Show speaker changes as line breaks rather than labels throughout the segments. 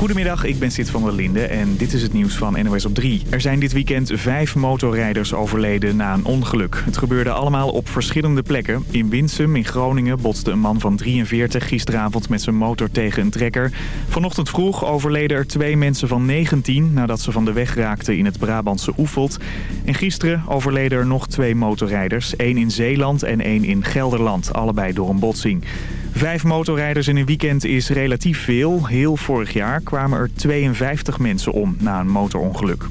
Goedemiddag, ik ben Sid van der Linde en dit is het nieuws van NOS op 3. Er zijn dit weekend vijf motorrijders overleden na een ongeluk. Het gebeurde allemaal op verschillende plekken. In Winsum in Groningen botste een man van 43 gisteravond met zijn motor tegen een trekker. Vanochtend vroeg overleden er twee mensen van 19 nadat ze van de weg raakten in het Brabantse Oefeld. En gisteren overleden er nog twee motorrijders. één in Zeeland en één in Gelderland, allebei door een botsing. Vijf motorrijders in een weekend is relatief veel. Heel vorig jaar kwamen er 52 mensen om na een motorongeluk.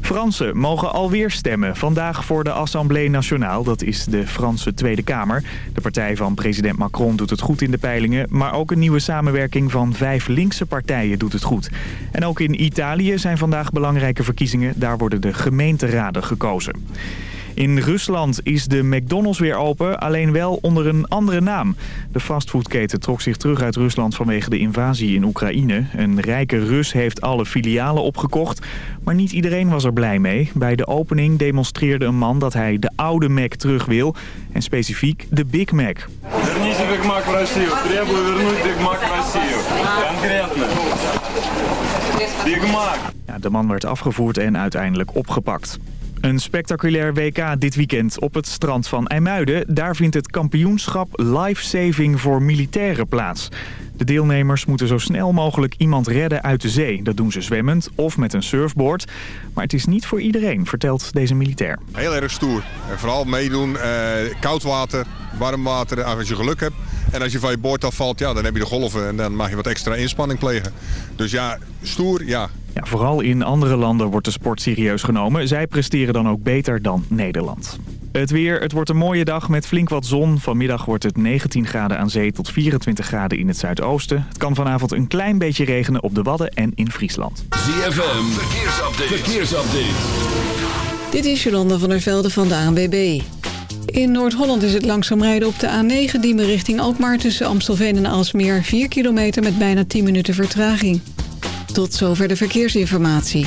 Fransen mogen alweer stemmen. Vandaag voor de Assemblée Nationale, dat is de Franse Tweede Kamer. De partij van president Macron doet het goed in de peilingen... maar ook een nieuwe samenwerking van vijf linkse partijen doet het goed. En ook in Italië zijn vandaag belangrijke verkiezingen. Daar worden de gemeenteraden gekozen. In Rusland is de McDonald's weer open, alleen wel onder een andere naam. De fastfoodketen trok zich terug uit Rusland vanwege de invasie in Oekraïne. Een rijke Rus heeft alle filialen opgekocht, maar niet iedereen was er blij mee. Bij de opening demonstreerde een man dat hij de oude Mac terug wil en specifiek de Big Mac.
Верните Big Mac в Россию. Требую вернуть Big Mac в Россию. Конкретно. Big Mac.
Ja, de man werd afgevoerd en uiteindelijk opgepakt. Een spectaculair WK dit weekend op het strand van IJmuiden. Daar vindt het kampioenschap Life Saving voor militairen plaats. De deelnemers moeten zo snel mogelijk iemand redden uit de zee. Dat doen ze zwemmend of met een surfboard. Maar het is niet voor iedereen, vertelt deze militair.
Heel erg stoer. En vooral meedoen, eh, koud water, warm water, als je geluk hebt. En als je van je boord afvalt, ja, dan heb je de golven en dan mag je wat extra inspanning plegen. Dus ja, stoer, ja.
Ja, vooral in andere landen wordt de sport serieus genomen. Zij presteren dan ook beter dan Nederland. Het weer, het wordt een mooie dag met flink wat zon. Vanmiddag wordt het 19 graden aan zee tot 24 graden in het zuidoosten. Het kan vanavond een klein beetje regenen op de Wadden en in Friesland.
ZFM, verkeersupdate. verkeersupdate.
Dit is Jolanda van der Velde van de ANWB. In Noord-Holland is het langzaam rijden op de A9 Diemen richting Alkmaar... tussen Amstelveen en Alsmeer 4 kilometer met bijna 10 minuten vertraging. Tot zover de verkeersinformatie.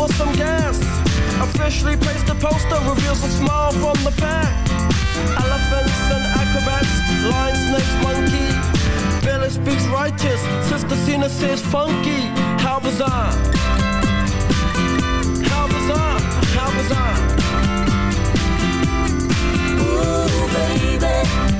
for some gas. Officially placed a poster, reveals a smile from the back. Elephants and acrobats, lion, snakes, monkey. Billy speaks righteous, Sister Cena says funky. How bizarre. How bizarre, how bizarre.
Ooh, baby.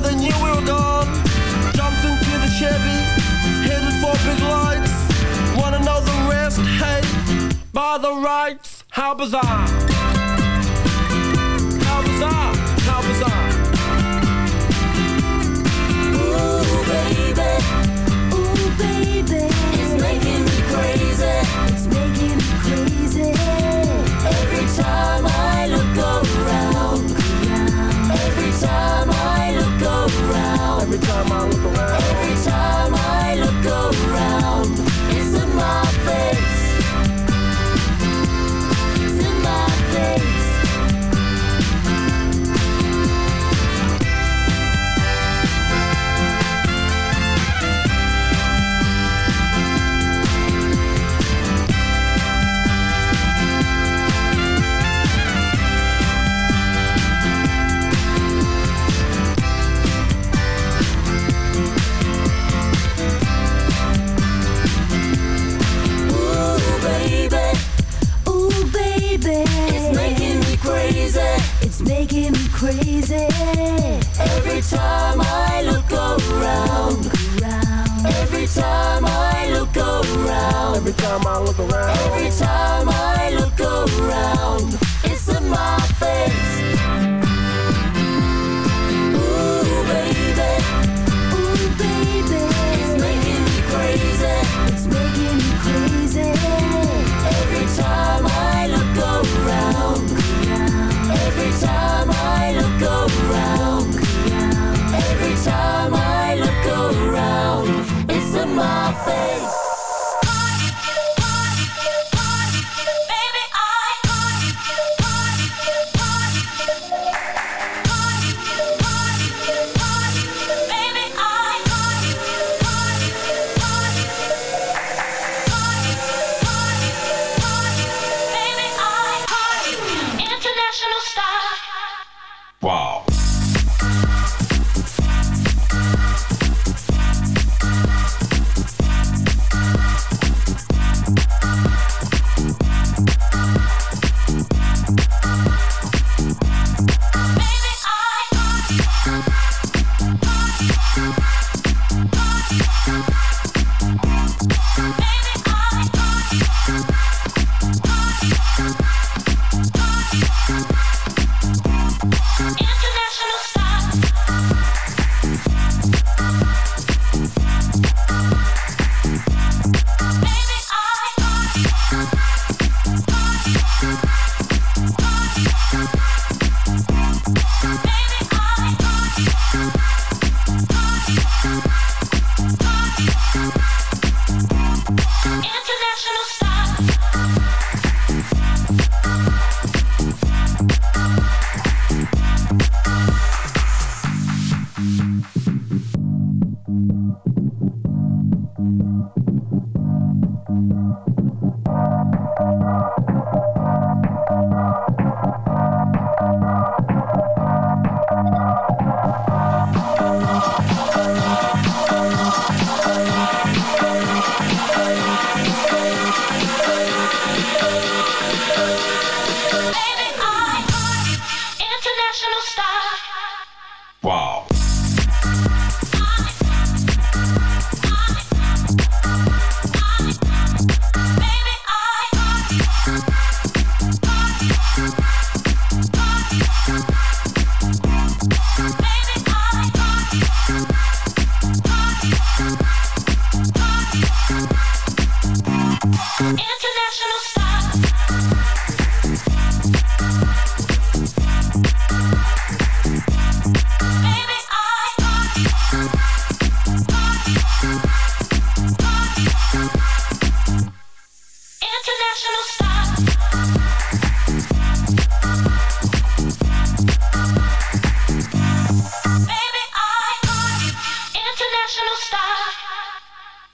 car, they knew were gone. Jumped into the Chevy, headed for big lights. Wanna know the rest? Hey, by the rights, how bizarre! How bizarre!
time I look around.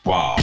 Wow.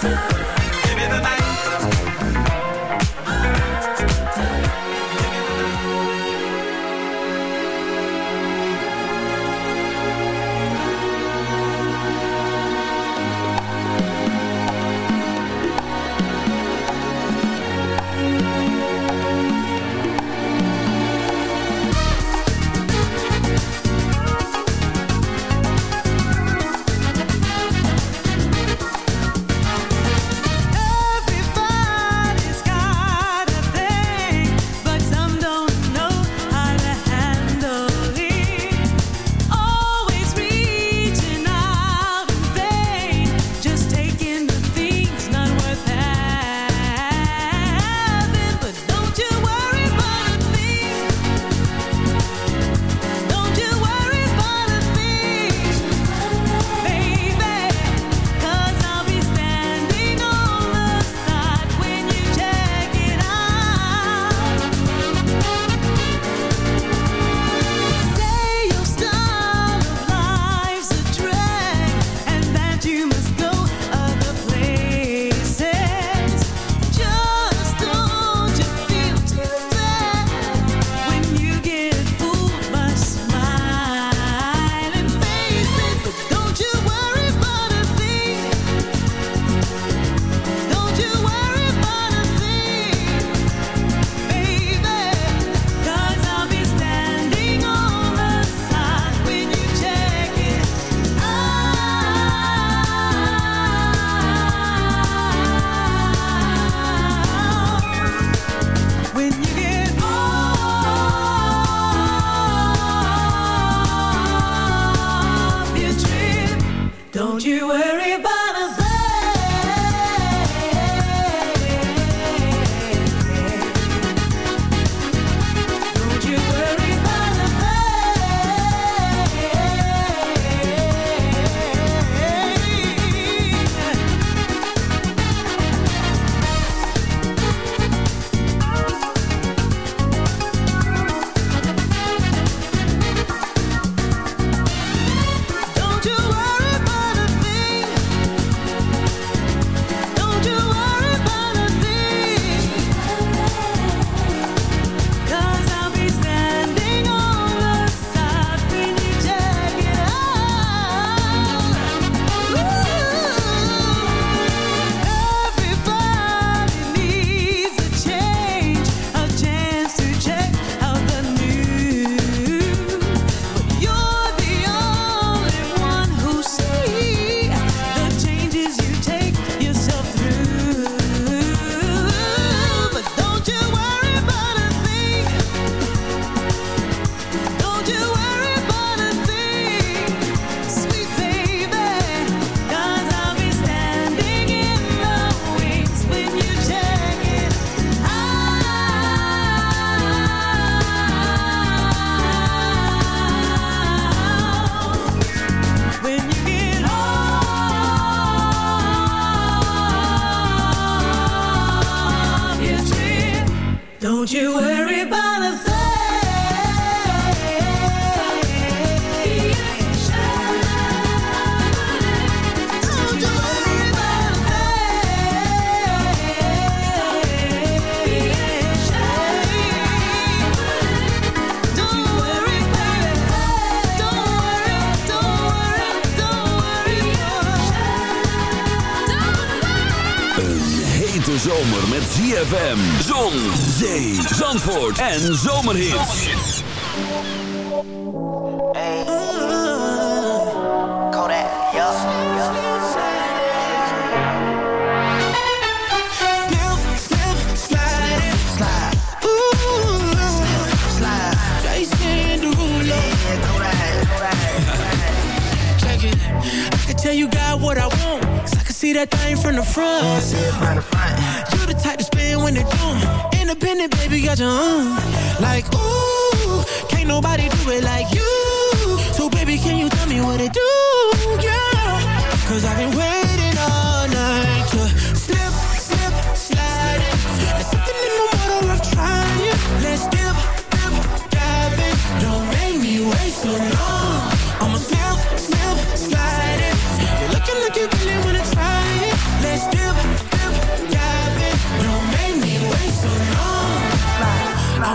time. ZFM, Zon, Zee, Zandvoort en
zomerhit. Check it. I can tell you got what I want. Cause I can see that thing from the front. playing when they do. Independent, baby, got your own. Like, ooh, can't nobody do it like you. So, baby, can you tell me what it do? Yeah, cause I've been waiting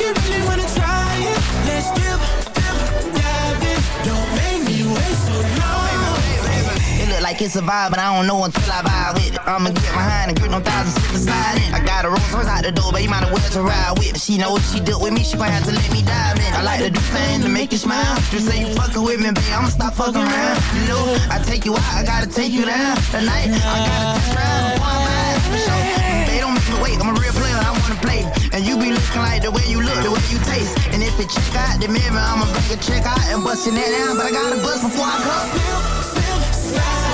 you really wanna try it. Let's dip,
It a vibe, but I don't know until I vibe with it. I'ma get behind and grip no thousand slip beside it. I got a Rolls Royce out the door, but you might as well to ride with. She know what she do with me, she gon' have to let me dive in. I like to do things to make you smile. Just say you fucking with me, babe, I'ma stop fucking around. You know, I take you out, I gotta take you down. Tonight, I gotta test drive before I'm for sure. They don't make me wait, I'm a real player, I wanna play. And you be looking like the way you look, the way you taste. And if it check out the mirror, I'ma break a check out and bust your neck down. But I gotta bust before I come.
It. Can slip it. Slip it off,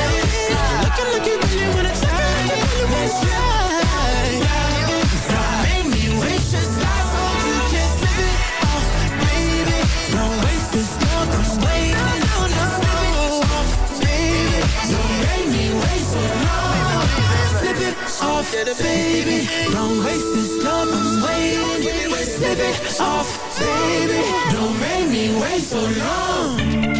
baby. Don't love, I'm waiting. Slip it off, baby. Don't make me wait so long.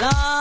love.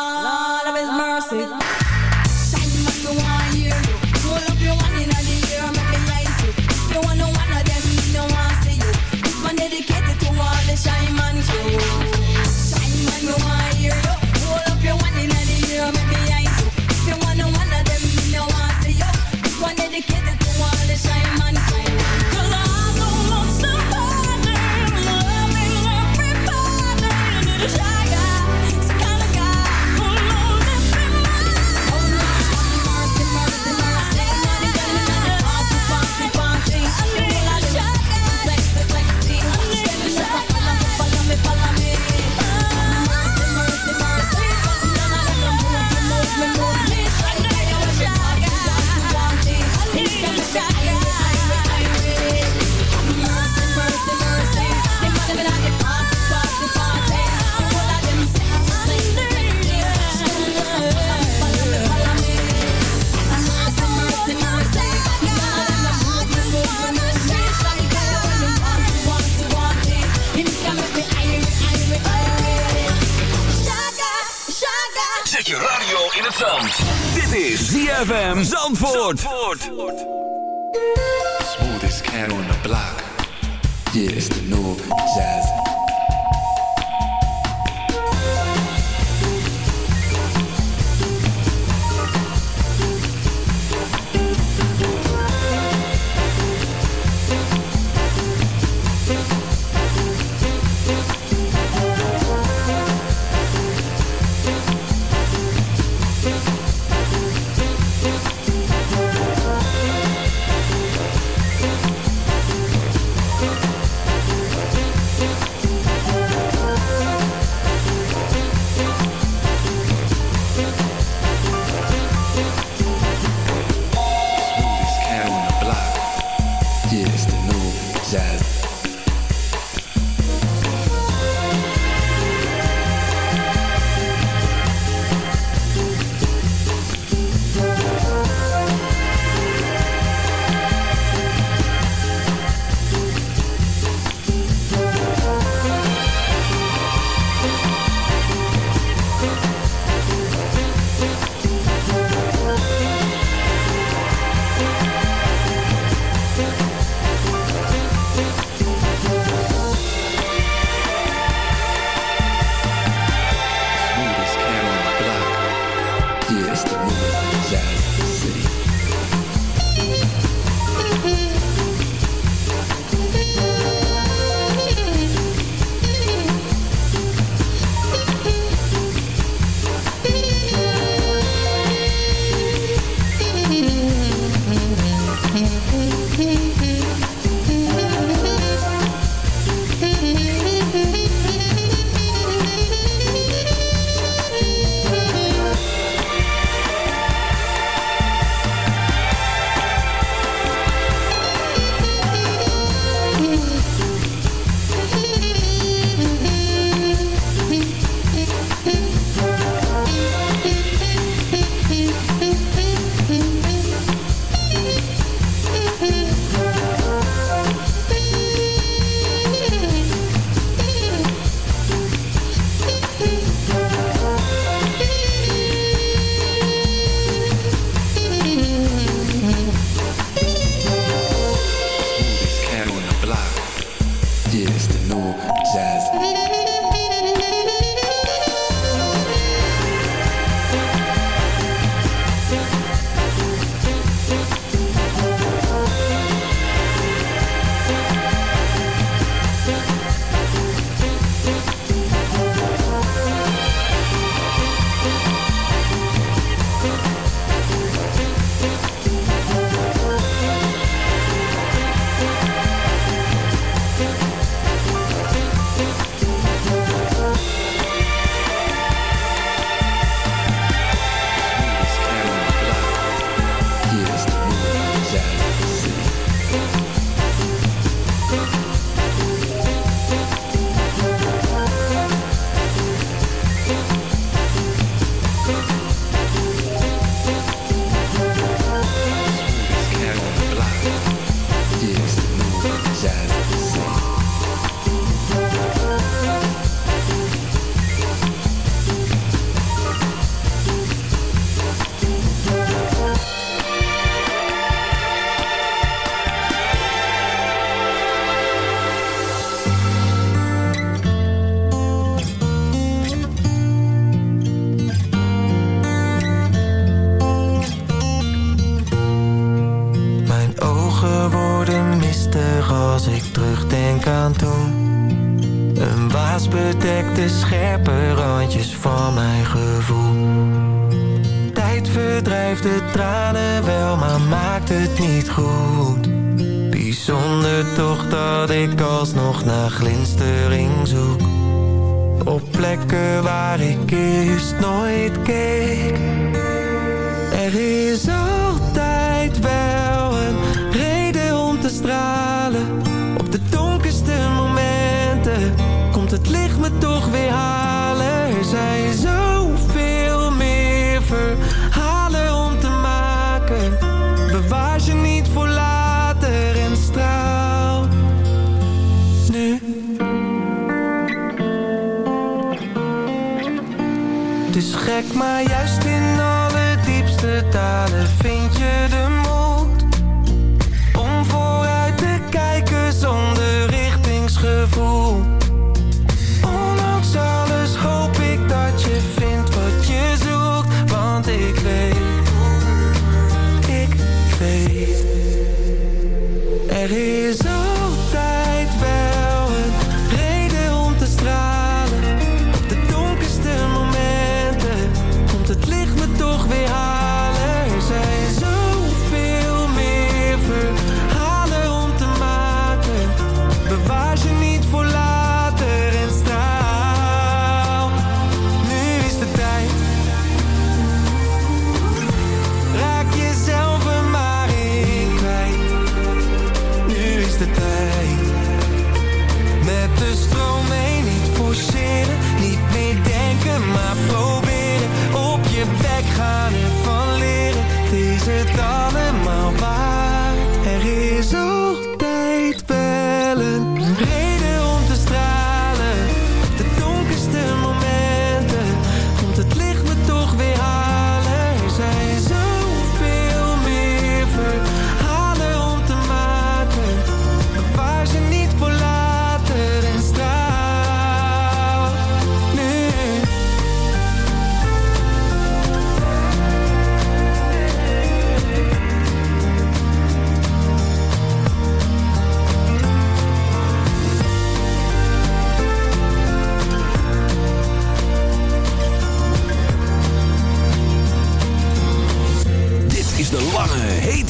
ZFM Zandvoort. Zandvoort.
Smoothest cat on the block. Yeah, it's the new jazz.
is is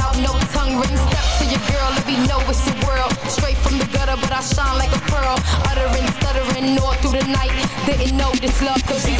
Without no tongue ring. Step to your girl, let me know it's your world. Straight from the gutter, but I shine like a pearl. Uttering, stuttering all through the night. Didn't know this love could be